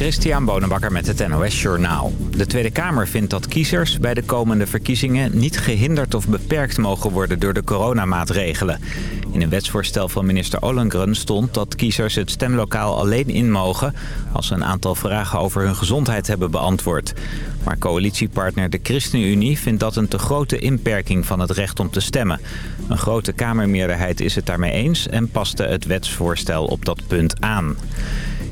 Christian Bonenbakker met het NOS Journaal. De Tweede Kamer vindt dat kiezers bij de komende verkiezingen... niet gehinderd of beperkt mogen worden door de coronamaatregelen. In een wetsvoorstel van minister Ollengren stond dat kiezers het stemlokaal alleen in mogen... als ze een aantal vragen over hun gezondheid hebben beantwoord. Maar coalitiepartner de ChristenUnie vindt dat een te grote inperking van het recht om te stemmen. Een grote Kamermeerderheid is het daarmee eens en paste het wetsvoorstel op dat punt aan.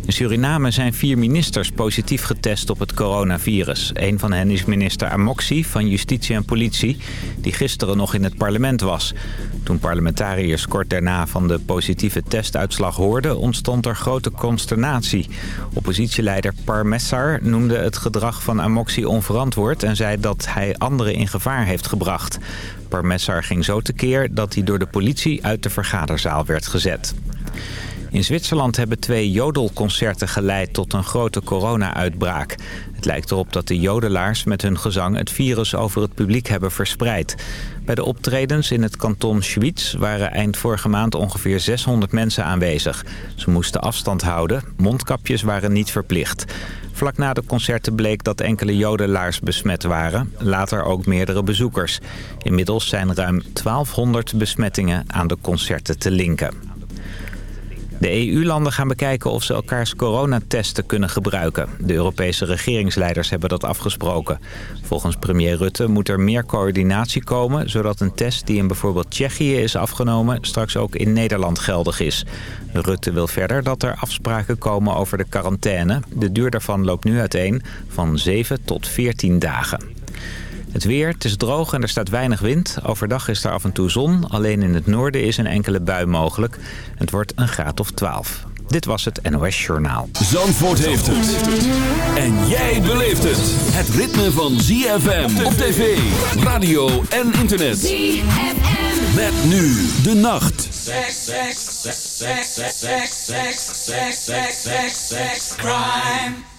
In Suriname zijn vier ministers positief getest op het coronavirus. Een van hen is minister Amoxi van Justitie en Politie, die gisteren nog in het parlement was. Toen parlementariërs kort daarna van de positieve testuitslag hoorden, ontstond er grote consternatie. Oppositieleider Parmessar noemde het gedrag van Amoxi onverantwoord en zei dat hij anderen in gevaar heeft gebracht. Parmessar ging zo tekeer dat hij door de politie uit de vergaderzaal werd gezet. In Zwitserland hebben twee jodelconcerten geleid tot een grote corona-uitbraak. Het lijkt erop dat de jodelaars met hun gezang het virus over het publiek hebben verspreid. Bij de optredens in het kanton Schwyz waren eind vorige maand ongeveer 600 mensen aanwezig. Ze moesten afstand houden, mondkapjes waren niet verplicht. Vlak na de concerten bleek dat enkele jodelaars besmet waren. Later ook meerdere bezoekers. Inmiddels zijn ruim 1200 besmettingen aan de concerten te linken. De EU-landen gaan bekijken of ze elkaars coronatesten kunnen gebruiken. De Europese regeringsleiders hebben dat afgesproken. Volgens premier Rutte moet er meer coördinatie komen... zodat een test die in bijvoorbeeld Tsjechië is afgenomen... straks ook in Nederland geldig is. Rutte wil verder dat er afspraken komen over de quarantaine. De duur daarvan loopt nu uiteen van 7 tot 14 dagen. Het weer, het is droog en er staat weinig wind. Overdag is er af en toe zon. Alleen in het noorden is een enkele bui mogelijk. Het wordt een graad of 12. Dit was het NOS Journaal. Zandvoort heeft het. En jij beleeft het. Het ritme van ZFM op tv, radio en internet. ZFM. Met nu de nacht. Sex, sex, sex, sex, sex, sex, sex, sex, sex, sex, sex, crime.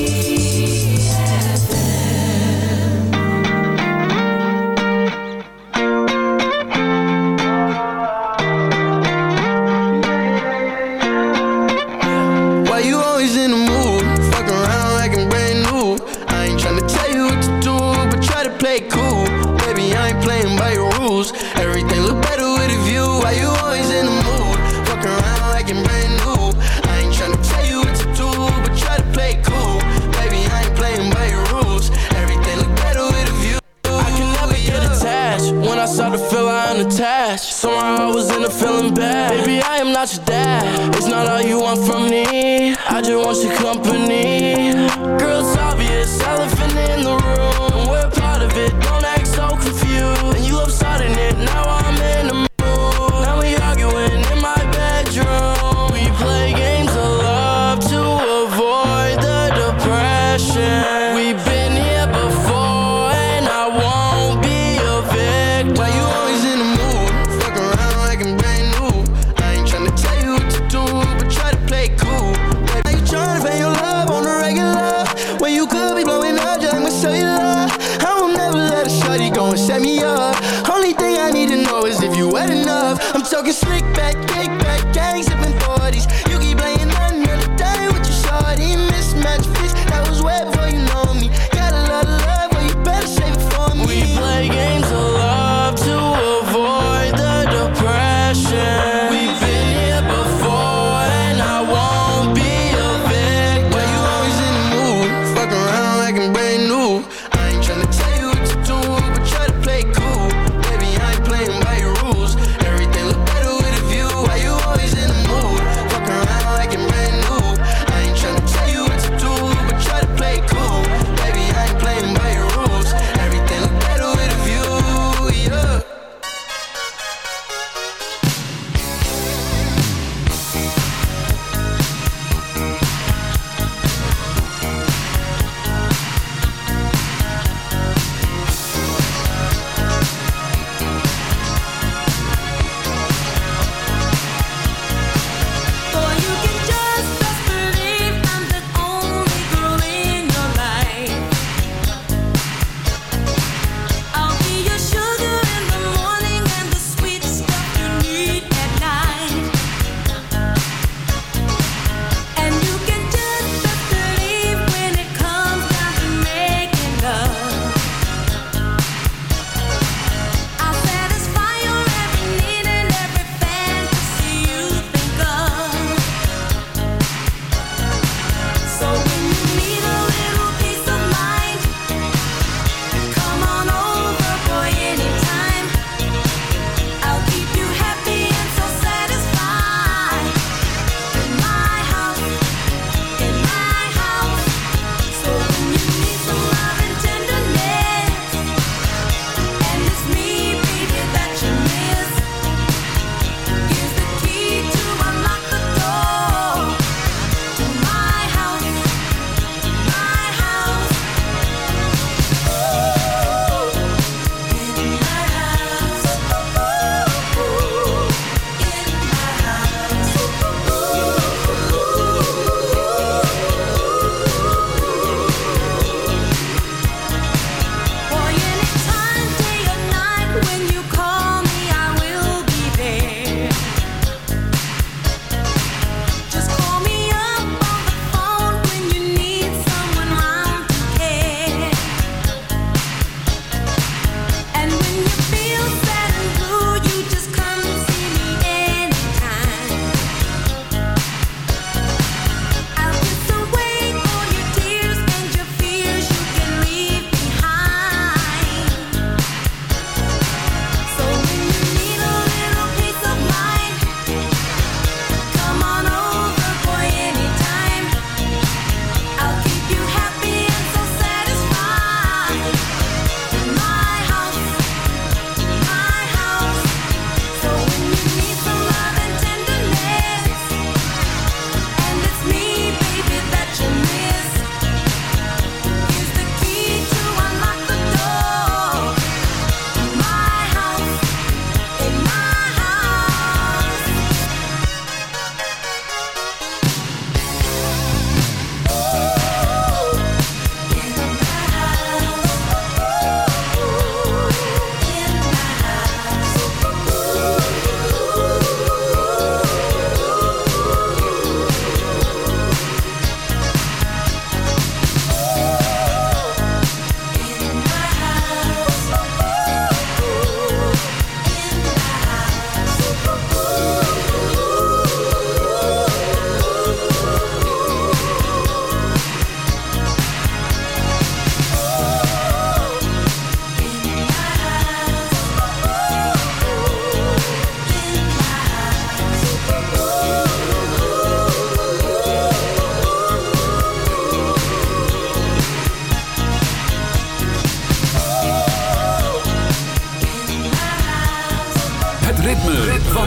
You.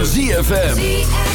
ZFM.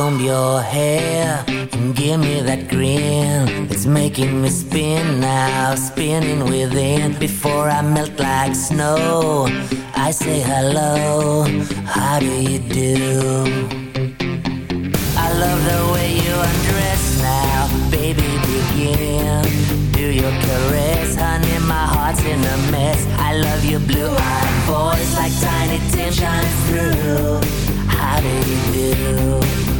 comb your hair and give me that grin. It's making me spin now, spinning within. Before I melt like snow, I say hello, how do you do? I love the way you undress now, baby, begin. Do your caress, honey, my heart's in a mess. I love your blue-eyed voice like Tiny Tim shines through. How do you do?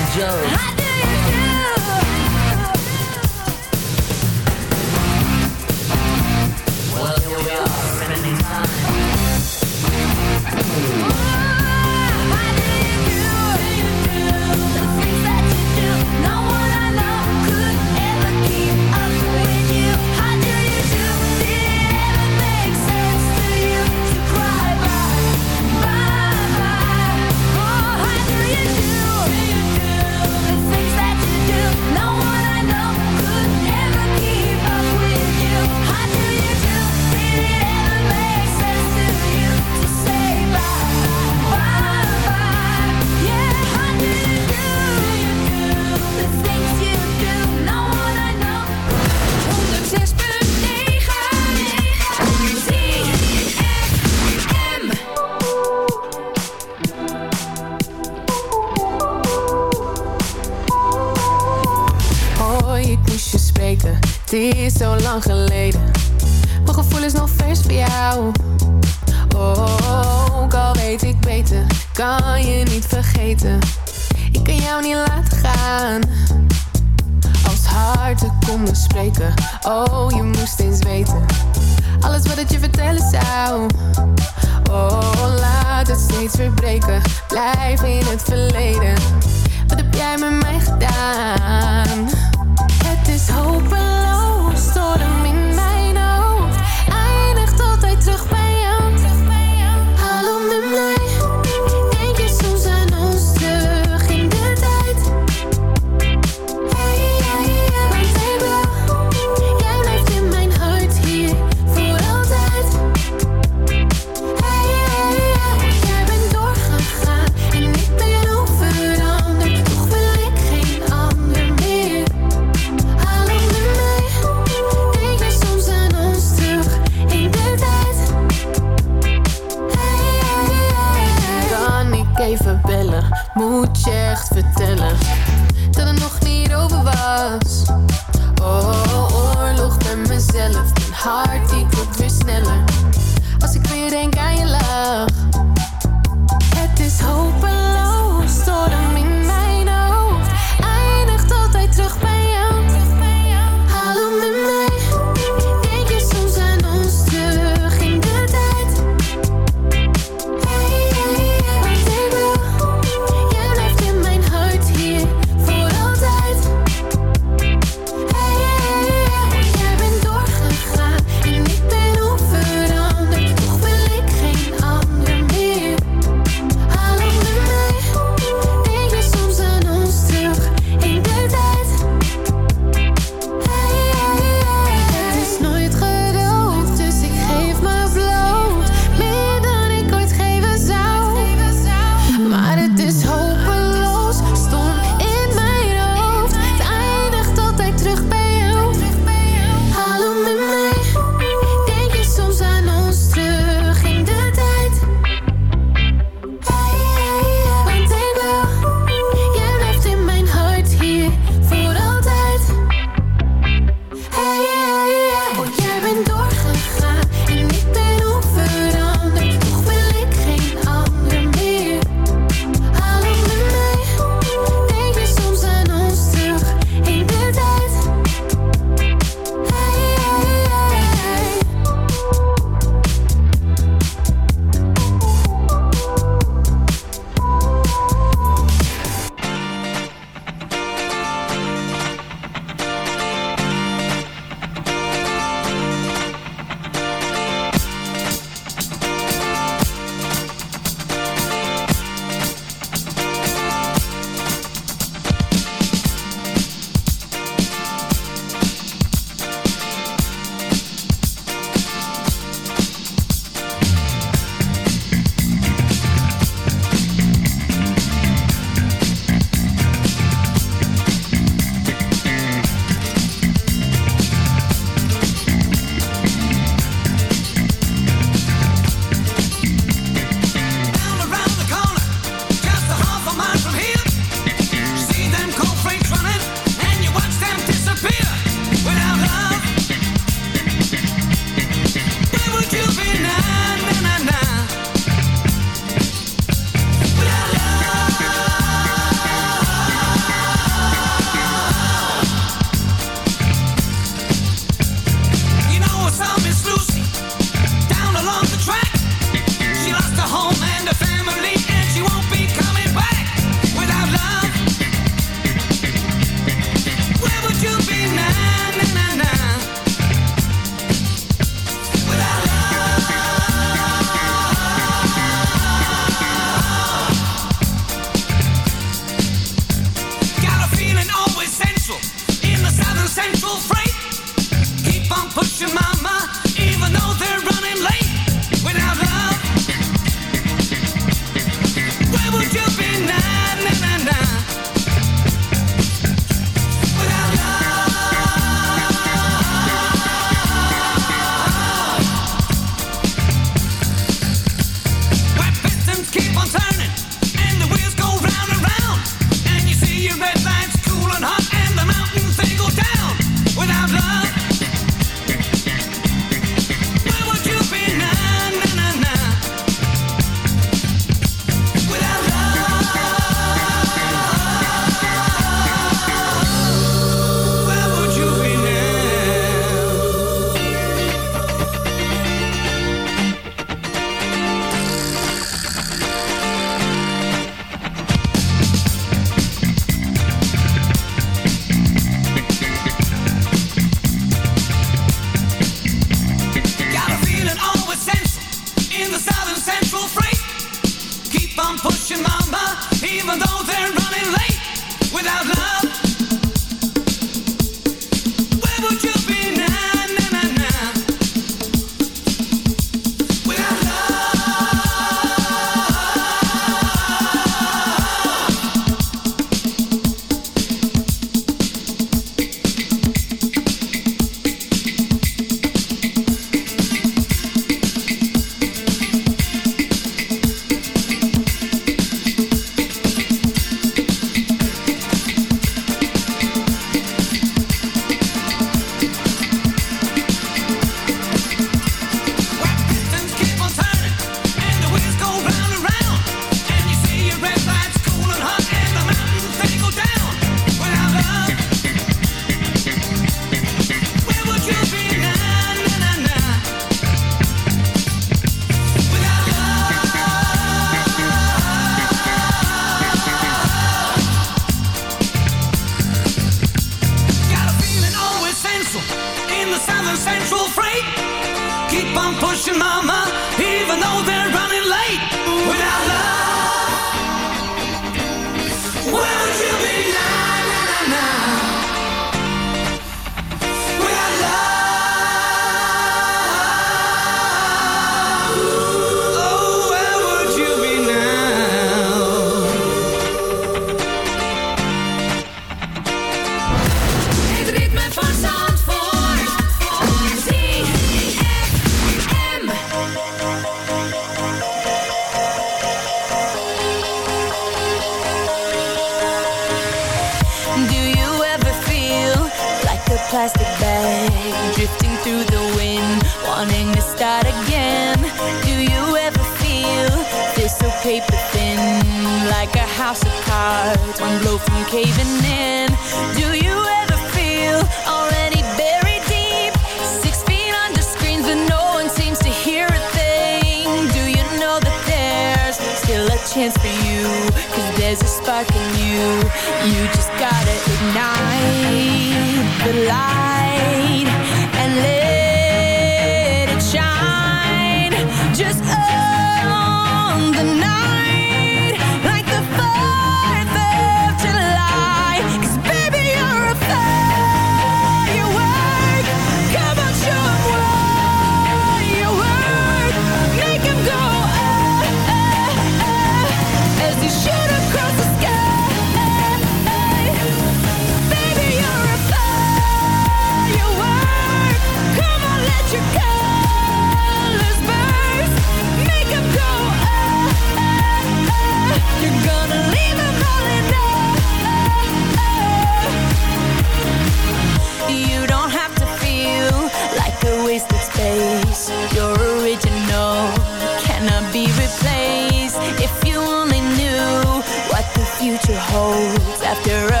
to hold after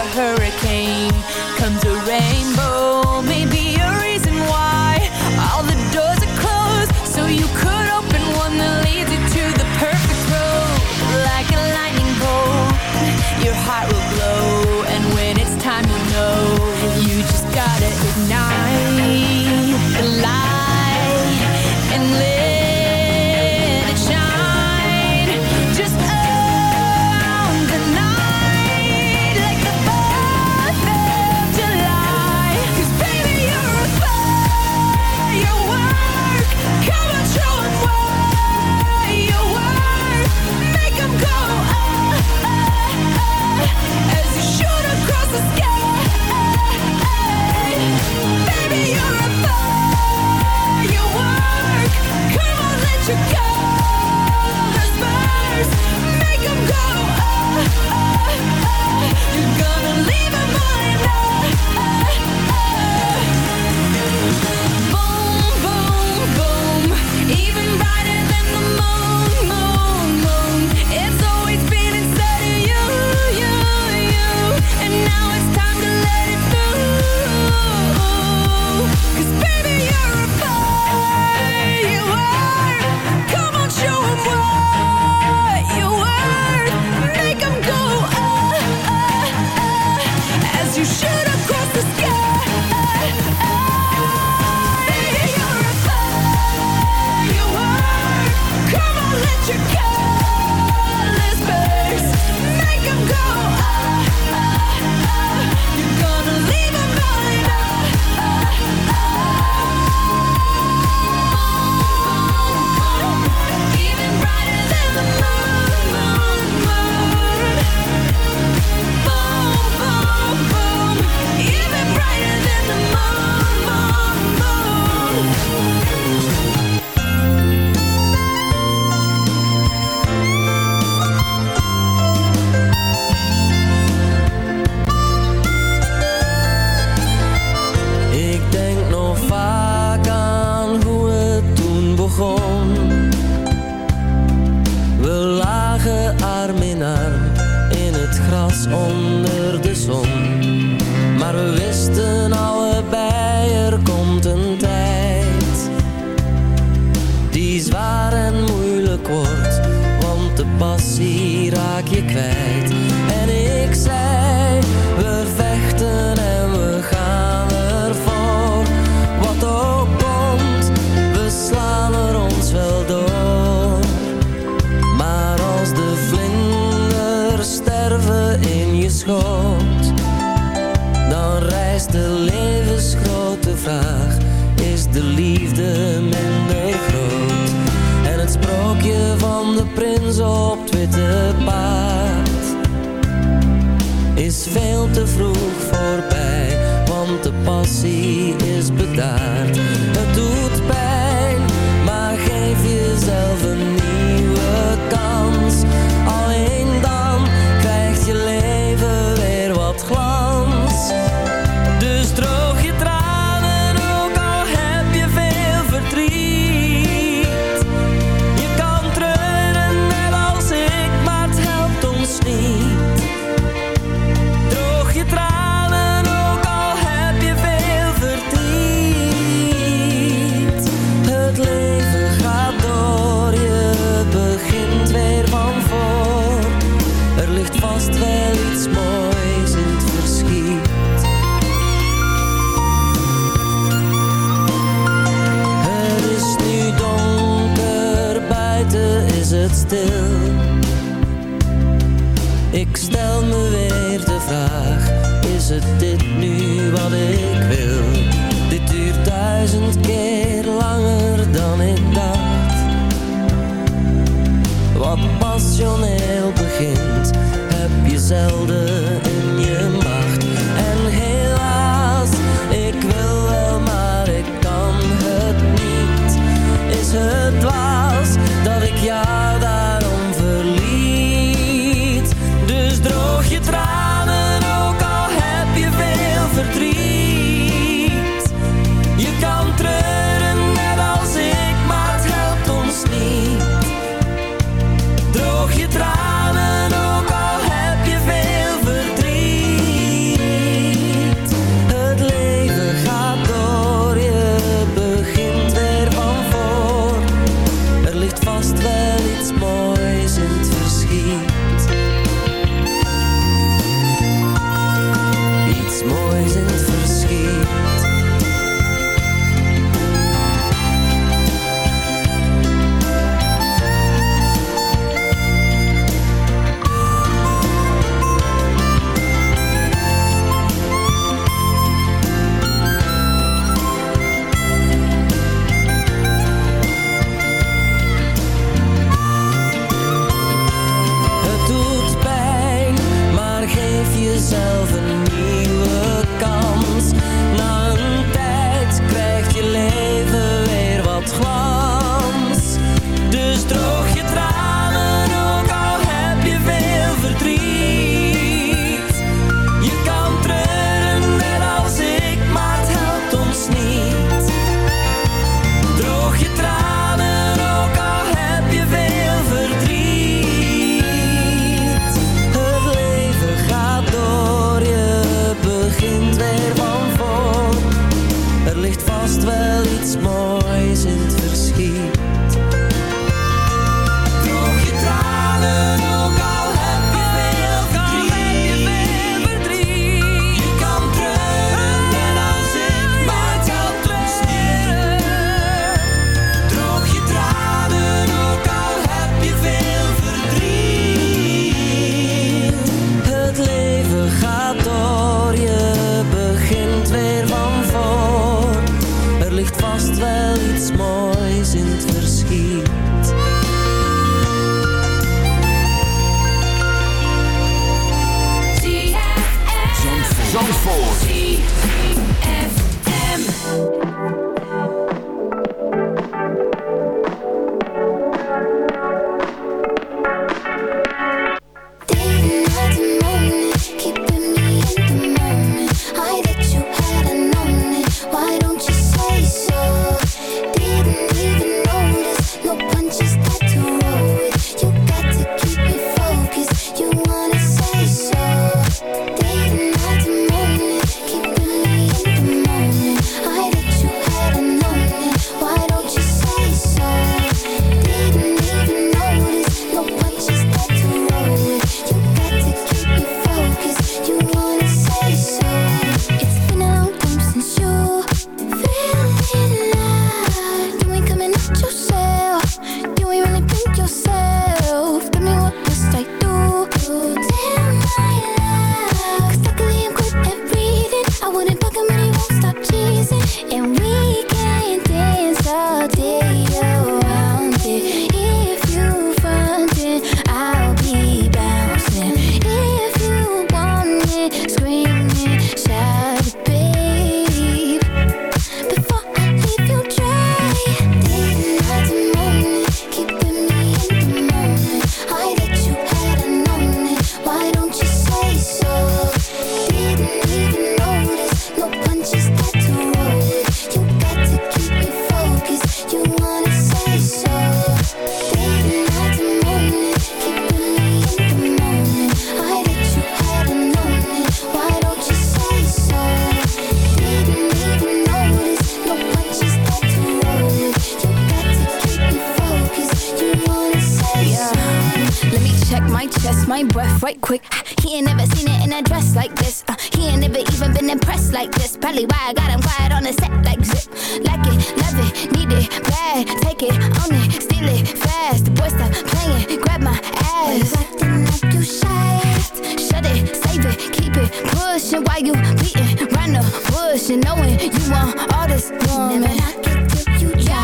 You want all this woman. Never knock it till you try.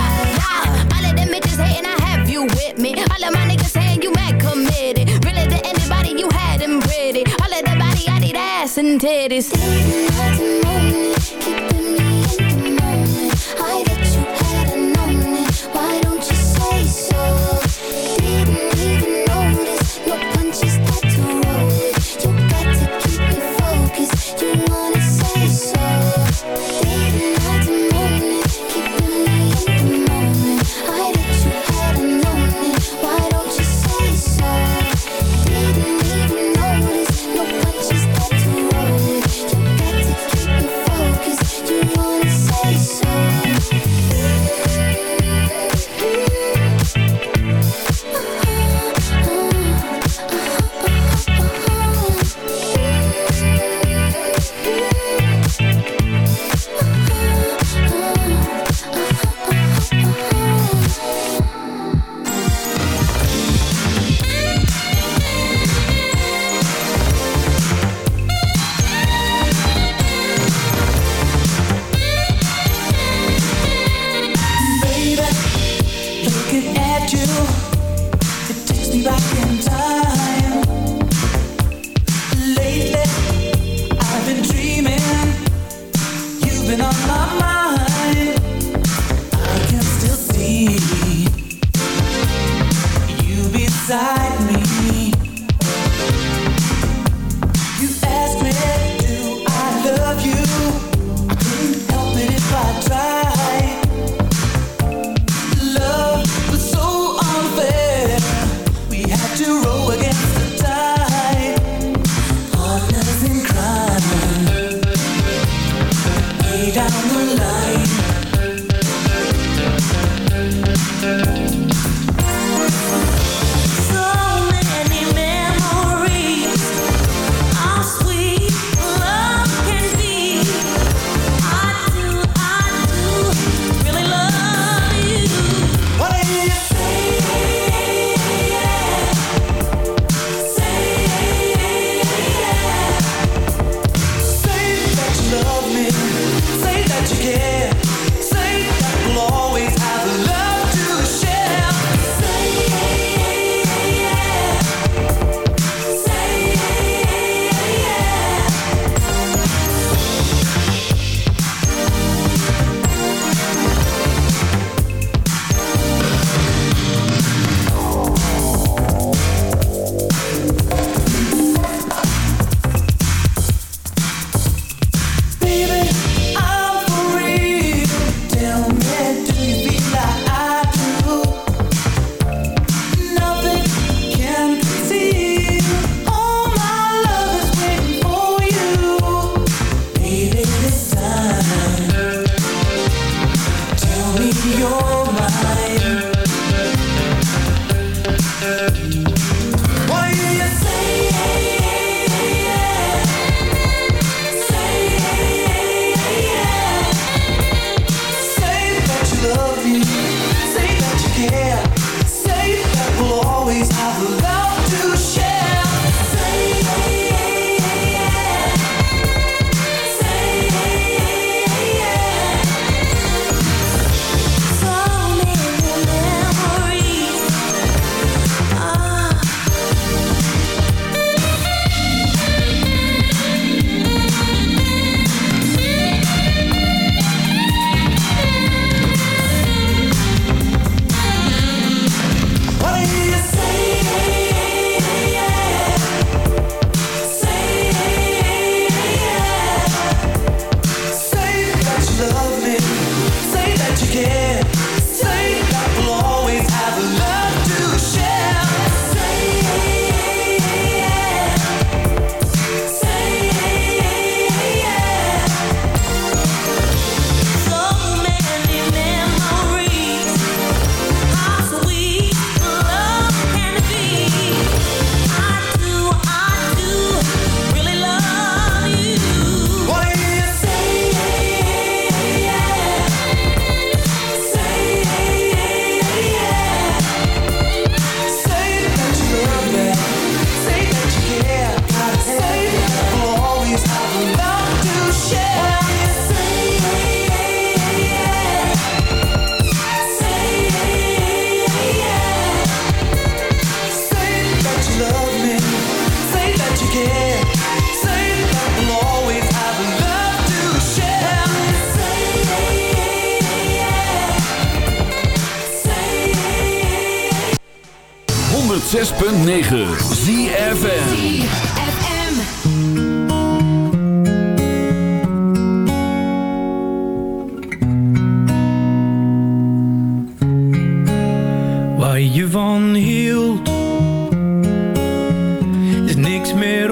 Yeah. All of them bitches hating, I have you with me. All of my niggas saying you mad committed. Really to anybody, you had them pretty. All of that body, I need ass and titties. Didn't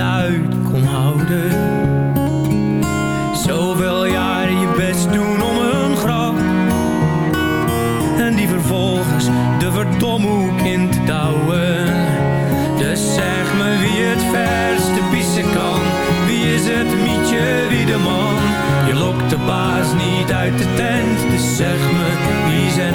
Uit kon houden. Zoveel jaren je best doen om een grap. En die vervolgens de verdomhoek in te douwen. Dus zeg me wie het verste pissen kan. Wie is het mietje, wie de man? Je lokt de baas niet uit de tent. Dus zeg me wie is een